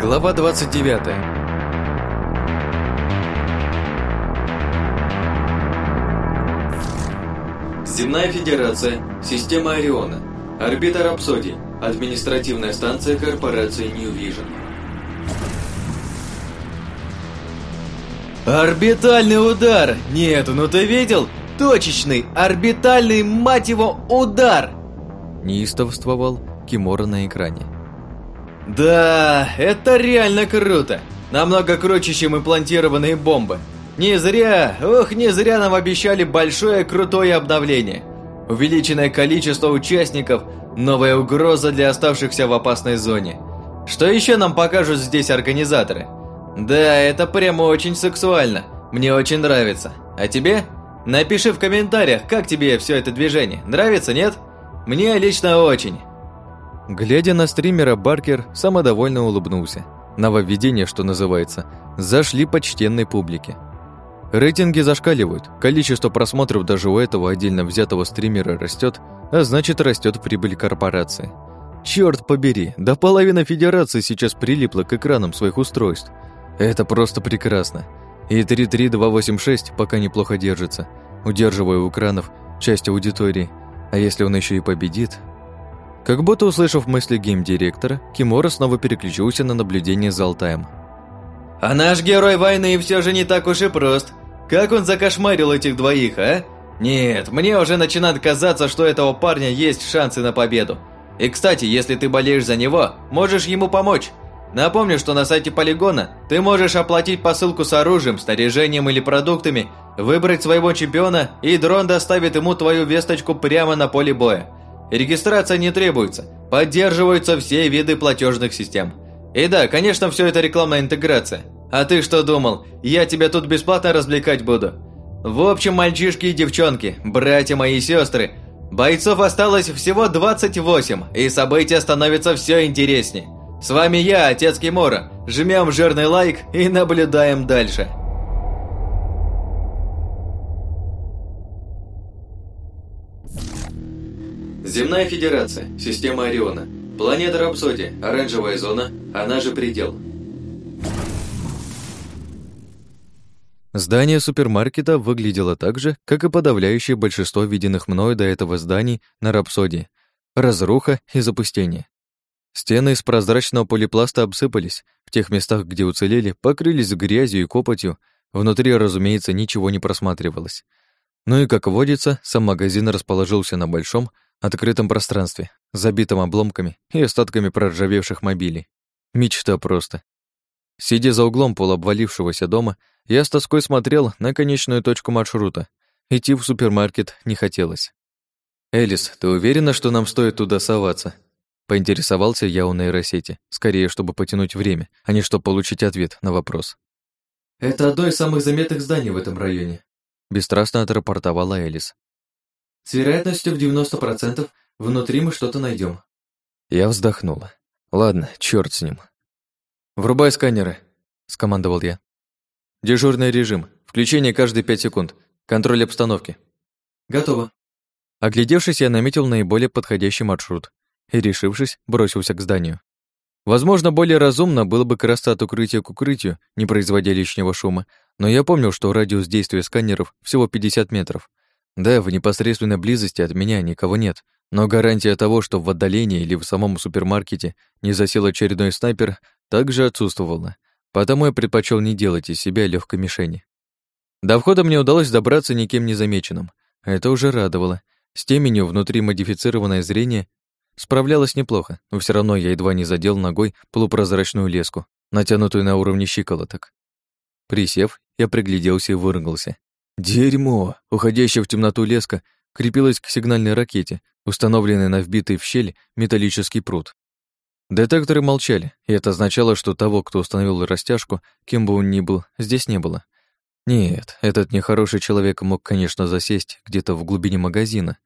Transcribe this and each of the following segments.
Глава 29 Земная Федерация, система Ориона, орбита Рапсодий, административная станция корпорации New Vision. Орбитальный удар! Нет, ну ты видел? Точечный, орбитальный, мать его, удар! Неистовствовал Кимора на экране. Да, это реально круто. Намного круче, чем имплантированные бомбы. Не зря, ох, не зря нам обещали большое крутое обновление. Увеличенное количество участников, новая угроза для оставшихся в опасной зоне. Что еще нам покажут здесь организаторы? Да, это прямо очень сексуально. Мне очень нравится. А тебе? Напиши в комментариях, как тебе все это движение. Нравится, нет? Мне лично очень. Глядя на стримера, Баркер самодовольно улыбнулся. Нововведения, что называется, зашли почтенной публике. Рейтинги зашкаливают, количество просмотров даже у этого отдельно взятого стримера растет, а значит растет прибыль корпорации. Черт побери, да половина федерации сейчас прилипла к экранам своих устройств. Это просто прекрасно. И 33286 пока неплохо держится, удерживая у экранов часть аудитории. А если он еще и победит, как будто услышав мысли гейм-директора, Кимора снова переключился на наблюдение за Алтаем. «А наш герой войны все же не так уж и прост. Как он закошмарил этих двоих, а? Нет, мне уже начинает казаться, что этого парня есть шансы на победу. И, кстати, если ты болеешь за него, можешь ему помочь. Напомню, что на сайте Полигона ты можешь оплатить посылку с оружием, снаряжением или продуктами, выбрать своего чемпиона, и дрон доставит ему твою весточку прямо на поле боя. Регистрация не требуется. Поддерживаются все виды платежных систем. И да, конечно, все это рекламная интеграция. А ты что думал, я тебя тут бесплатно развлекать буду? В общем, мальчишки и девчонки, братья мои и сестры, бойцов осталось всего 28, и события становятся все интереснее. С вами я, отец Кимора. Жмем жирный лайк и наблюдаем дальше. Земная Федерация, система Ориона, планета Рапсодия, оранжевая зона, она же предел. Здание супермаркета выглядело так же, как и подавляющее большинство виденных мною до этого зданий на Рапсодии. Разруха и запустение. Стены из прозрачного полипласта обсыпались, в тех местах, где уцелели, покрылись грязью и копотью, внутри, разумеется, ничего не просматривалось. Ну и, как водится, сам магазин расположился на большом, открытом пространстве, забитом обломками и остатками проржавевших мобилей. Мечта просто. Сидя за углом полуобвалившегося дома, я с тоской смотрел на конечную точку маршрута. Идти в супермаркет не хотелось. «Элис, ты уверена, что нам стоит туда соваться?» Поинтересовался я у нейросети, скорее, чтобы потянуть время, а не чтобы получить ответ на вопрос. «Это одно из самых заметных зданий в этом районе», бесстрастно отрапортовала Элис. С вероятностью в 90% внутри мы что-то найдем. Я вздохнула. Ладно, черт с ним. «Врубай сканеры», — скомандовал я. «Дежурный режим. Включение каждые пять секунд. Контроль обстановки». «Готово». Оглядевшись, я наметил наиболее подходящий маршрут и, решившись, бросился к зданию. Возможно, более разумно было бы красться от укрытия к укрытию, не производя лишнего шума, но я помнил, что радиус действия сканеров всего 50 метров, да, в непосредственной близости от меня никого нет, но гарантия того, что в отдалении или в самом супермаркете не засел очередной снайпер, также отсутствовала. Потому я предпочел не делать из себя легкой мишени. До входа мне удалось добраться никем не замеченным. Это уже радовало. С теменью внутри модифицированное зрение справлялось неплохо, но все равно я едва не задел ногой полупрозрачную леску, натянутую на уровне щиколоток. Присев, я пригляделся и выругался. Дерьмо! Уходящая в темноту леска крепилась к сигнальной ракете, установленной на вбитый в щель металлический пруд. Детекторы молчали, и это означало, что того, кто установил растяжку, кем бы он ни был, здесь не было. Нет, этот нехороший человек мог, конечно, засесть где-то в глубине магазина,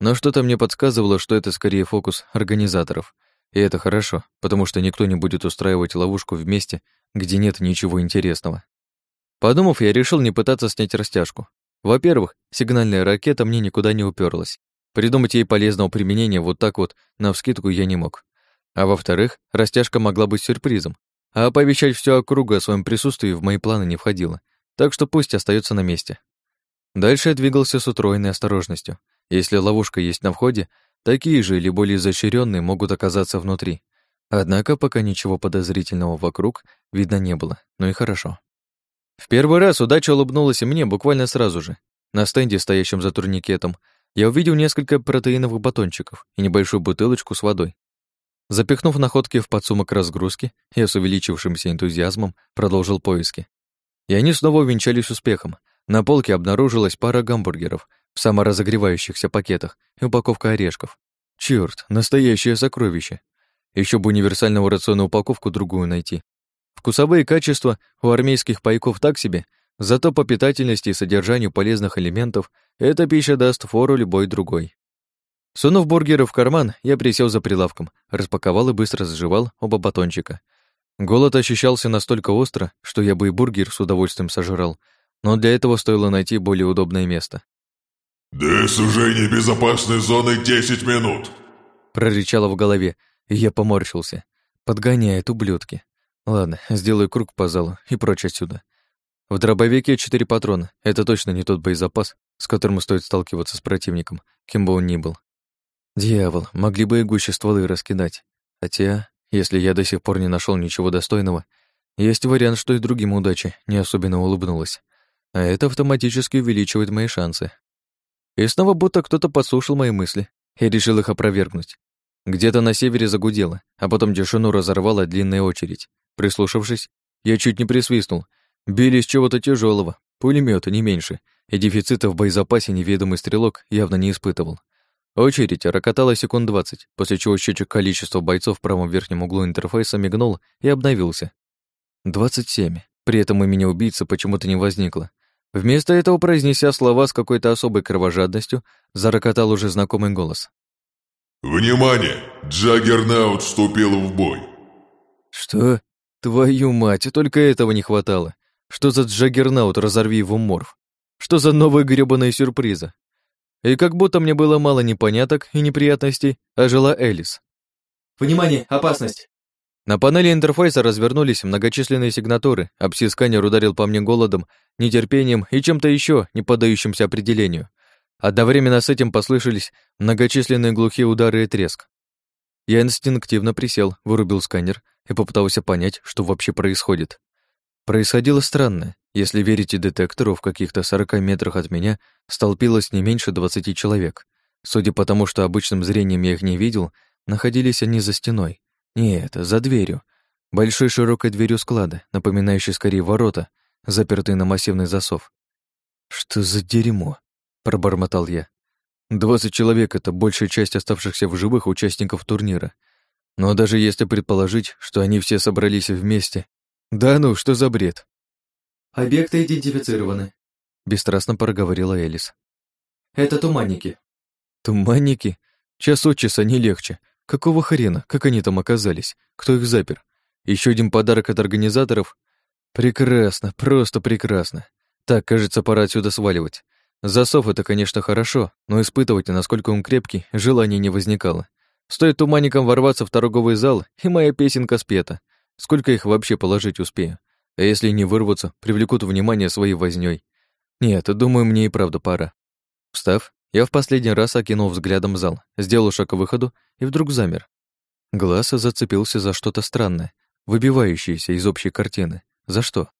но что-то мне подсказывало, что это скорее фокус организаторов. И это хорошо, потому что никто не будет устраивать ловушку в месте, где нет ничего интересного. Подумав, я решил не пытаться снять растяжку. Во-первых, сигнальная ракета мне никуда не уперлась. Придумать ей полезного применения вот так вот, навскидку, я не мог. А во-вторых, растяжка могла быть сюрпризом. а оповещать всю округу о своем присутствии в мои планы не входило, так что пусть остается на месте. Дальше я двигался с утроенной осторожностью. Если ловушка есть на входе, такие же или более изощренные могут оказаться внутри. Однако пока ничего подозрительного вокруг видно не было, ну и хорошо. В первый раз удача улыбнулась и мне буквально сразу же. На стенде, стоящем за турникетом, я увидел несколько протеиновых батончиков и небольшую бутылочку с водой. Запихнув находки в подсумок разгрузки, я с увеличившимся энтузиазмом продолжил поиски. И они снова увенчались успехом. На полке обнаружилась пара гамбургеров в саморазогревающихся пакетах и упаковка орешков. Чёрт, настоящее сокровище. Еще бы универсального рациона упаковку другую найти. Вкусовые качества у армейских пайков так себе, зато по питательности и содержанию полезных элементов эта пища даст фору любой другой. Сунув бургеры в карман, я присел за прилавком, распаковал и быстро сживал оба батончика. Голод ощущался настолько остро, что я бы и бургер с удовольствием сожрал, но для этого стоило найти более удобное место. «До сужения безопасной зоны 10 минут!» прорычало в голове, и я поморщился. Подгоняет ублюдки. Ладно, сделаю круг по залу и прочь отсюда. В дробовике четыре патрона. Это точно не тот боезапас, с которым стоит сталкиваться с противником, кем бы он ни был. Дьявол, могли бы и гуще стволы раскидать. Хотя, если я до сих пор не нашел ничего достойного, есть вариант, что и другим удача не особенно улыбнулась. А это автоматически увеличивает мои шансы. И снова будто кто-то подслушал мои мысли и решил их опровергнуть. Где-то на севере загудело, а потом тишину разорвала длинная очередь. Прислушавшись, я чуть не присвистнул. Били из чего-то тяжелого, пулемета не меньше, и дефицита в боезапасе неведомый стрелок явно не испытывал. Очередь рокотала секунд двадцать, после чего счетчик количества бойцов в правом верхнем углу интерфейса мигнул и обновился. Двадцать семь. При этом имени убийцы почему-то не возникло. Вместо этого, произнеся слова с какой-то особой кровожадностью, зарокотал уже знакомый голос. «Внимание! Джаггернаут вступил в бой!» «Что? Твою мать, только этого не хватало! Что за Джаггернаут, разорви его морф? Что за новые грёбаные сюрпризы? И как будто мне было мало непоняток и неприятностей, ожила Элис. «Внимание! Опасность!» На панели интерфейса развернулись многочисленные сигнатуры, а пси-сканер ударил по мне холодом, нетерпением и чем-то еще, не поддающимся определению. Одновременно с этим послышались многочисленные глухие удары и треск. Я инстинктивно присел, вырубил сканер и попытался понять, что вообще происходит. Происходило странное. Если верить детектору, в каких-то 40 метрах от меня столпилось не меньше 20 человек. Судя по тому, что обычным зрением я их не видел, находились они за стеной. Нет, за дверью. Большой широкой дверью склада, напоминающей скорее ворота, запертые на массивный засов. «Что за дерьмо?» — пробормотал я. «Двадцать человек — это большая часть оставшихся в живых участников турнира. Но даже если предположить, что они все собрались вместе... Да ну, что за бред?» «Объекты идентифицированы», — бесстрастно проговорила Элис. «Это туманники». «Туманники? Час от часа не легче. Какого хрена? Как они там оказались? Кто их запер? Еще один подарок от организаторов? Прекрасно, просто прекрасно. Так, кажется, пора отсюда сваливать. Засов — это, конечно, хорошо, но испытывать, насколько он крепкий, желания не возникало. Стоит туманникам ворваться в торговый зал, и моя песенка спета. Сколько их вообще положить успею? А если не вырвутся, привлекут внимание своей вознёй. Нет, думаю, мне и правда пора. Встав, я в последний раз окинул взглядом зал, сделал шаг к выходу и вдруг замер. Глаз зацепился за что-то странное, выбивающееся из общей картины. За что?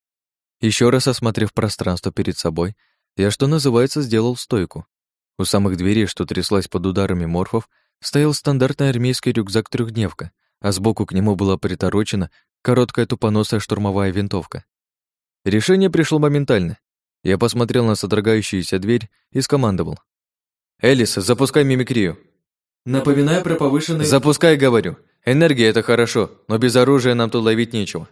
Еще раз осмотрев пространство перед собой, я, что называется, сделал стойку. У самых дверей, что тряслась под ударами морфов, стоял стандартный армейский рюкзак-трехдневка, а сбоку к нему была приторочена короткая тупоносая штурмовая винтовка. Решение пришло моментально. Я посмотрел на содрогающуюся дверь и скомандовал. «Элис, запускай мимикрию». «Напоминаю про повышенный...» «Запускай, говорю. Энергия — это хорошо, но без оружия нам тут ловить нечего».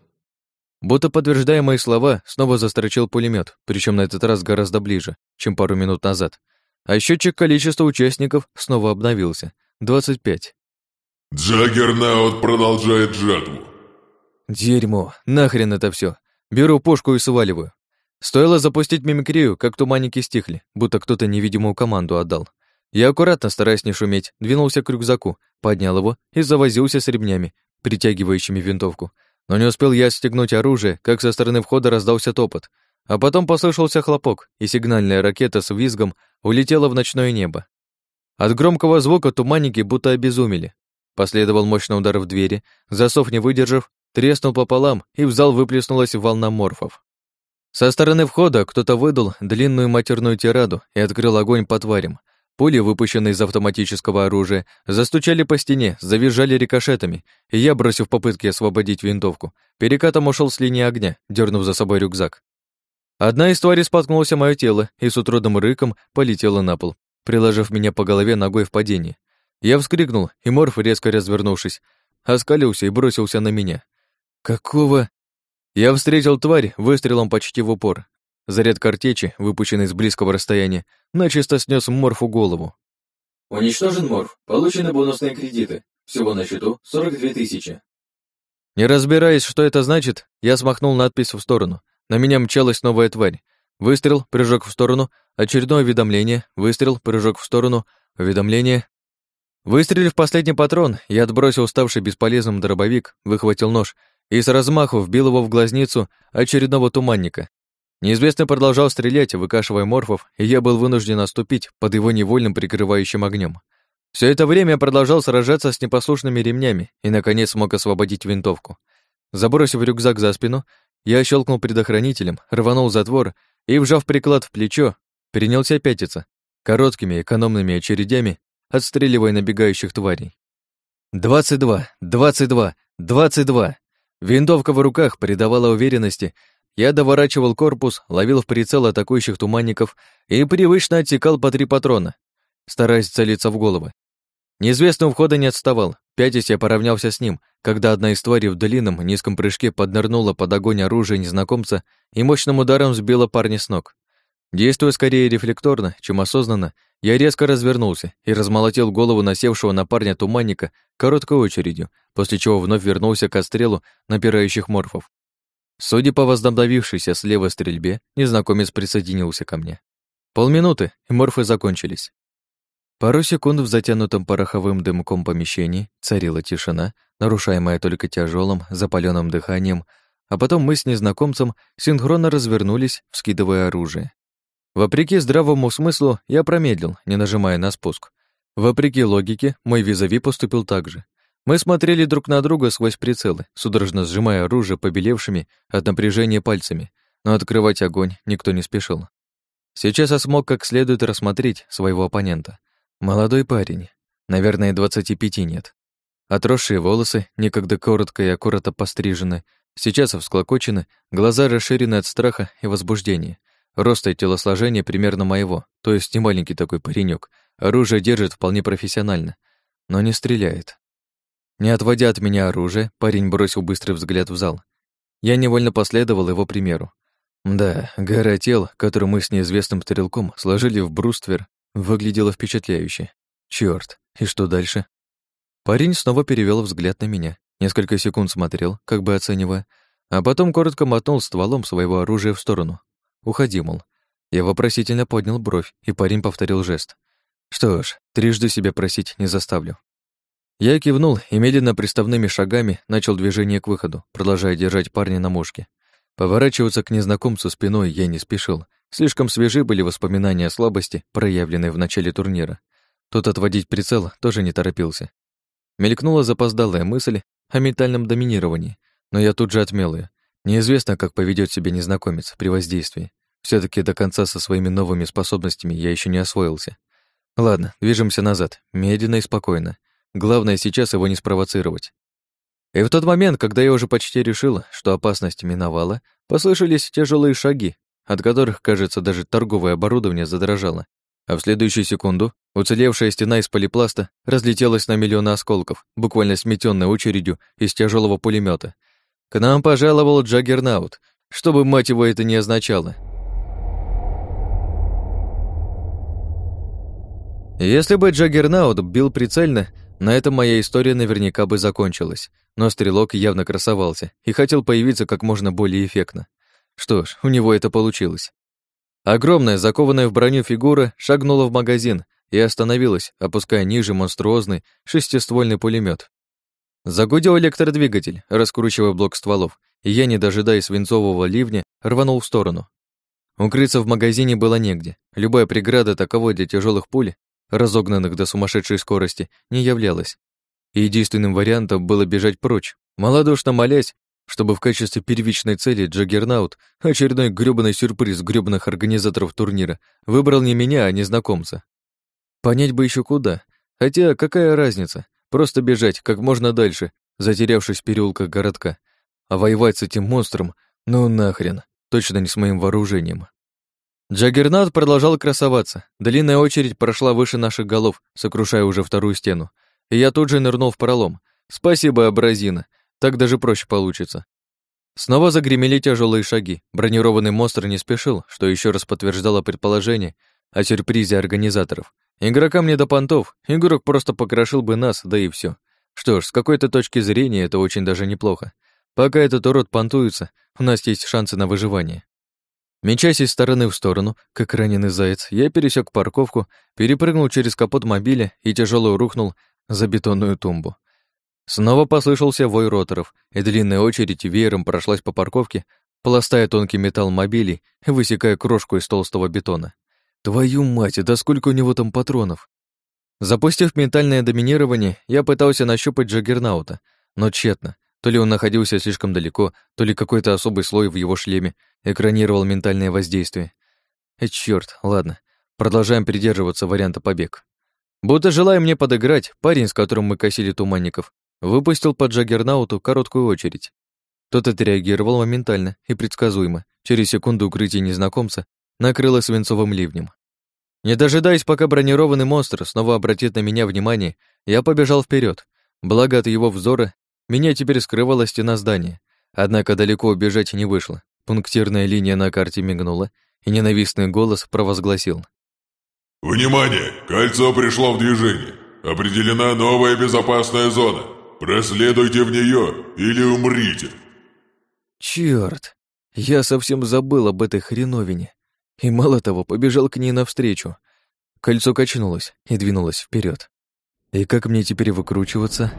Будто подтверждая мои слова, снова застрочил пулемет, причем на этот раз гораздо ближе, чем пару минут назад. А счетчик количества участников снова обновился. 25. «Джаггернаут продолжает жатву», Дерьмо, нахрен это все. Беру пушку и сваливаю. Стоило запустить мимикрию, как туманники стихли, будто кто-то невидимую команду отдал. Я аккуратно, стараясь не шуметь, двинулся к рюкзаку, поднял его и завозился с ремнями, притягивающими винтовку. Но не успел я стегнуть оружие, как со стороны входа раздался топот, а потом послышался хлопок, и сигнальная ракета с визгом улетела в ночное небо. От громкого звука туманники будто обезумели. Последовал мощный удар в двери, засов не выдержав, треснул пополам, и в зал выплеснулась волна морфов. Со стороны входа кто-то выдал длинную матерную тираду и открыл огонь по тварям. Пули, выпущенные из автоматического оружия, застучали по стене, завизжали рикошетами, и я, бросив попытки освободить винтовку, перекатом ушел с линии огня, дернув за собой рюкзак. Одна из тварей споткнулась о моё тело и с утрудным рыком полетела на пол, приложив меня по голове ногой в падении. Я вскрикнул, и Морф, резко развернувшись, оскалился и бросился на меня. «Какого?» Я встретил тварь выстрелом почти в упор. Заряд картечи, выпущенный с близкого расстояния, начисто снес Морфу голову. Уничтожен Морф. Получены бонусные кредиты. Всего на счету 42 тысячи. Не разбираясь, что это значит, я смахнул надпись в сторону. На меня мчалась новая тварь. Выстрел, прыжок в сторону, очередное уведомление, выстрел, прыжок в сторону, уведомление. Выстрелив последний патрон, я отбросил уставший бесполезным дробовик, выхватил нож и с размаху вбил его в глазницу очередного туманника. Неизвестный продолжал стрелять, выкашивая морфов, и я был вынужден оступить под его невольным прикрывающим огнем. Все это время я продолжал сражаться с непослушными ремнями и, наконец, смог освободить винтовку. Забросив рюкзак за спину, я щелкнул предохранителем, рванул затвор и, вжав приклад в плечо, перенялся пятиться, короткими экономными очередями, отстреливая набегающих тварей. «Двадцать два! Двадцать два! Двадцать два!» Винтовка в руках придавала уверенности. Я доворачивал корпус, ловил в прицел атакующих туманников и привычно отсекал по три патрона, стараясь целиться в головы. Неизвестный у входа не отставал. Пятясь я поравнялся с ним, когда одна из тварей в длинном низком прыжке поднырнула под огонь оружия незнакомца и мощным ударом сбила парня с ног. Действуя скорее рефлекторно, чем осознанно, я резко развернулся и размолотил голову насевшего на парня туманника короткой очередью, после чего вновь вернулся к отстрелу напирающих морфов. Судя по возобновившейся слева стрельбе, незнакомец присоединился ко мне. Полминуты, и морфы закончились. Пару секунд в затянутом пороховым дымком помещении царила тишина, нарушаемая только тяжелым, запаленным дыханием, а потом мы с незнакомцем синхронно развернулись, вскидывая оружие. Вопреки здравому смыслу, я промедлил, не нажимая на спуск. Вопреки логике, мой визави поступил так же. Мы смотрели друг на друга сквозь прицелы, судорожно сжимая оружие побелевшими от напряжения пальцами, но открывать огонь никто не спешил. Сейчас я смог как следует рассмотреть своего оппонента. Молодой парень, наверное, двадцати пяти нет. Отросшие волосы, некогда коротко и аккуратно пострижены, сейчас всклокочены, глаза расширены от страха и возбуждения, Роста и телосложения примерно моего, то есть не маленький такой паренек. Оружие держит вполне профессионально, но не стреляет. Не отводя от меня оружие, парень бросил быстрый взгляд в зал. Я невольно последовал его примеру. Да, гора тел, которую мы с неизвестным стрелком сложили в бруствер, выглядела впечатляюще. Чёрт, и что дальше? Парень снова перевел взгляд на меня, несколько секунд смотрел, как бы оценивая, а потом коротко мотнул стволом своего оружия в сторону. Уходи, мол. Я вопросительно поднял бровь, и парень повторил жест. Что ж, трижды себя просить не заставлю. Я кивнул и медленно приставными шагами начал движение к выходу, продолжая держать парня на мушке. Поворачиваться к незнакомцу спиной я не спешил. Слишком свежи были воспоминания о слабости, проявленной в начале турнира. Тут отводить прицел тоже не торопился. Мелькнула запоздалая мысль о ментальном доминировании, но я тут же отмел ее. Неизвестно, как поведет себя незнакомец при воздействии. все таки до конца со своими новыми способностями я еще не освоился. Ладно, движемся назад, медленно и спокойно. Главное сейчас его не спровоцировать. И в тот момент, когда я уже почти решил, что опасность миновала, послышались тяжелые шаги, от которых, кажется, даже торговое оборудование задрожало. А в следующую секунду уцелевшая стена из полипласта разлетелась на миллионы осколков, буквально сметенной очередью из тяжелого пулемета, к нам пожаловал Джаггернаут, что бы, мать его, это не означало. Если бы Джаггернаут бил прицельно, на этом моя история наверняка бы закончилась, но стрелок явно красовался и хотел появиться как можно более эффектно. Что ж, у него это получилось. Огромная, закованная в броню фигура шагнула в магазин и остановилась, опуская ниже монструозный шестиствольный пулемет. Загудел электродвигатель, раскручивая блок стволов, и я, не дожидаясь свинцового ливня, рванул в сторону. Укрыться в магазине было негде. Любая преграда таковой для тяжелых пуль, разогнанных до сумасшедшей скорости, не являлась. И единственным вариантом было бежать прочь, малодушно молясь, чтобы в качестве первичной цели Джаггернаут, очередной грёбаный сюрприз грёбаных организаторов турнира, выбрал не меня, а незнакомца. Понять бы еще куда. Хотя какая разница? Просто бежать как можно дальше, затерявшись в переулках городка. А воевать с этим монстром, ну нахрен. Точно не с моим вооружением. Джаггернаут продолжал красоваться. Длинная очередь прошла выше наших голов, сокрушая уже вторую стену. И я тут же нырнул в пролом. Спасибо, абразина. Так даже проще получится. Снова загремели тяжелые шаги. Бронированный монстр не спешил, что еще раз подтверждало предположение о сюрпризе организаторов. Игрокам не до понтов, игрок просто покрошил бы нас, да и все. Что ж, с какой-то точки зрения это очень даже неплохо. Пока этот урод понтуется, у нас есть шансы на выживание. Мечась из стороны в сторону, как раненый заяц, я пересек парковку, перепрыгнул через капот мобиля и тяжело рухнул за бетонную тумбу. Снова послышался вой роторов, и длинная очередь веером прошлась по парковке, пластая тонкий металл мобилей высекая крошку из толстого бетона. Твою мать, да сколько у него там патронов? Запустив ментальное доминирование, я пытался нащупать Джаггернаута, но тщетно. То ли он находился слишком далеко, то ли какой-то особый слой в его шлеме экранировал ментальное воздействие. Э, чёрт, ладно. Продолжаем придерживаться варианта побег. Будто желая мне подыграть, парень, с которым мы косили туманников, выпустил по Джаггернауту короткую очередь. Тот отреагировал моментально и предсказуемо. Через секунду укрытие незнакомца накрыло свинцовым ливнем. Не дожидаясь, пока бронированный монстр снова обратит на меня внимание, я побежал вперед. Благо от его взора меня теперь скрывала стена здания. Однако далеко убежать не вышло. Пунктирная линия на карте мигнула, и ненавистный голос провозгласил. «Внимание! Кольцо пришло в движение. Определена новая безопасная зона. Проследуйте в нее или умрите!» Черт! Я совсем забыл об этой хреновине. И мало того, побежал к ней навстречу. Кольцо качнулось и двинулось вперед. И как мне теперь выкручиваться?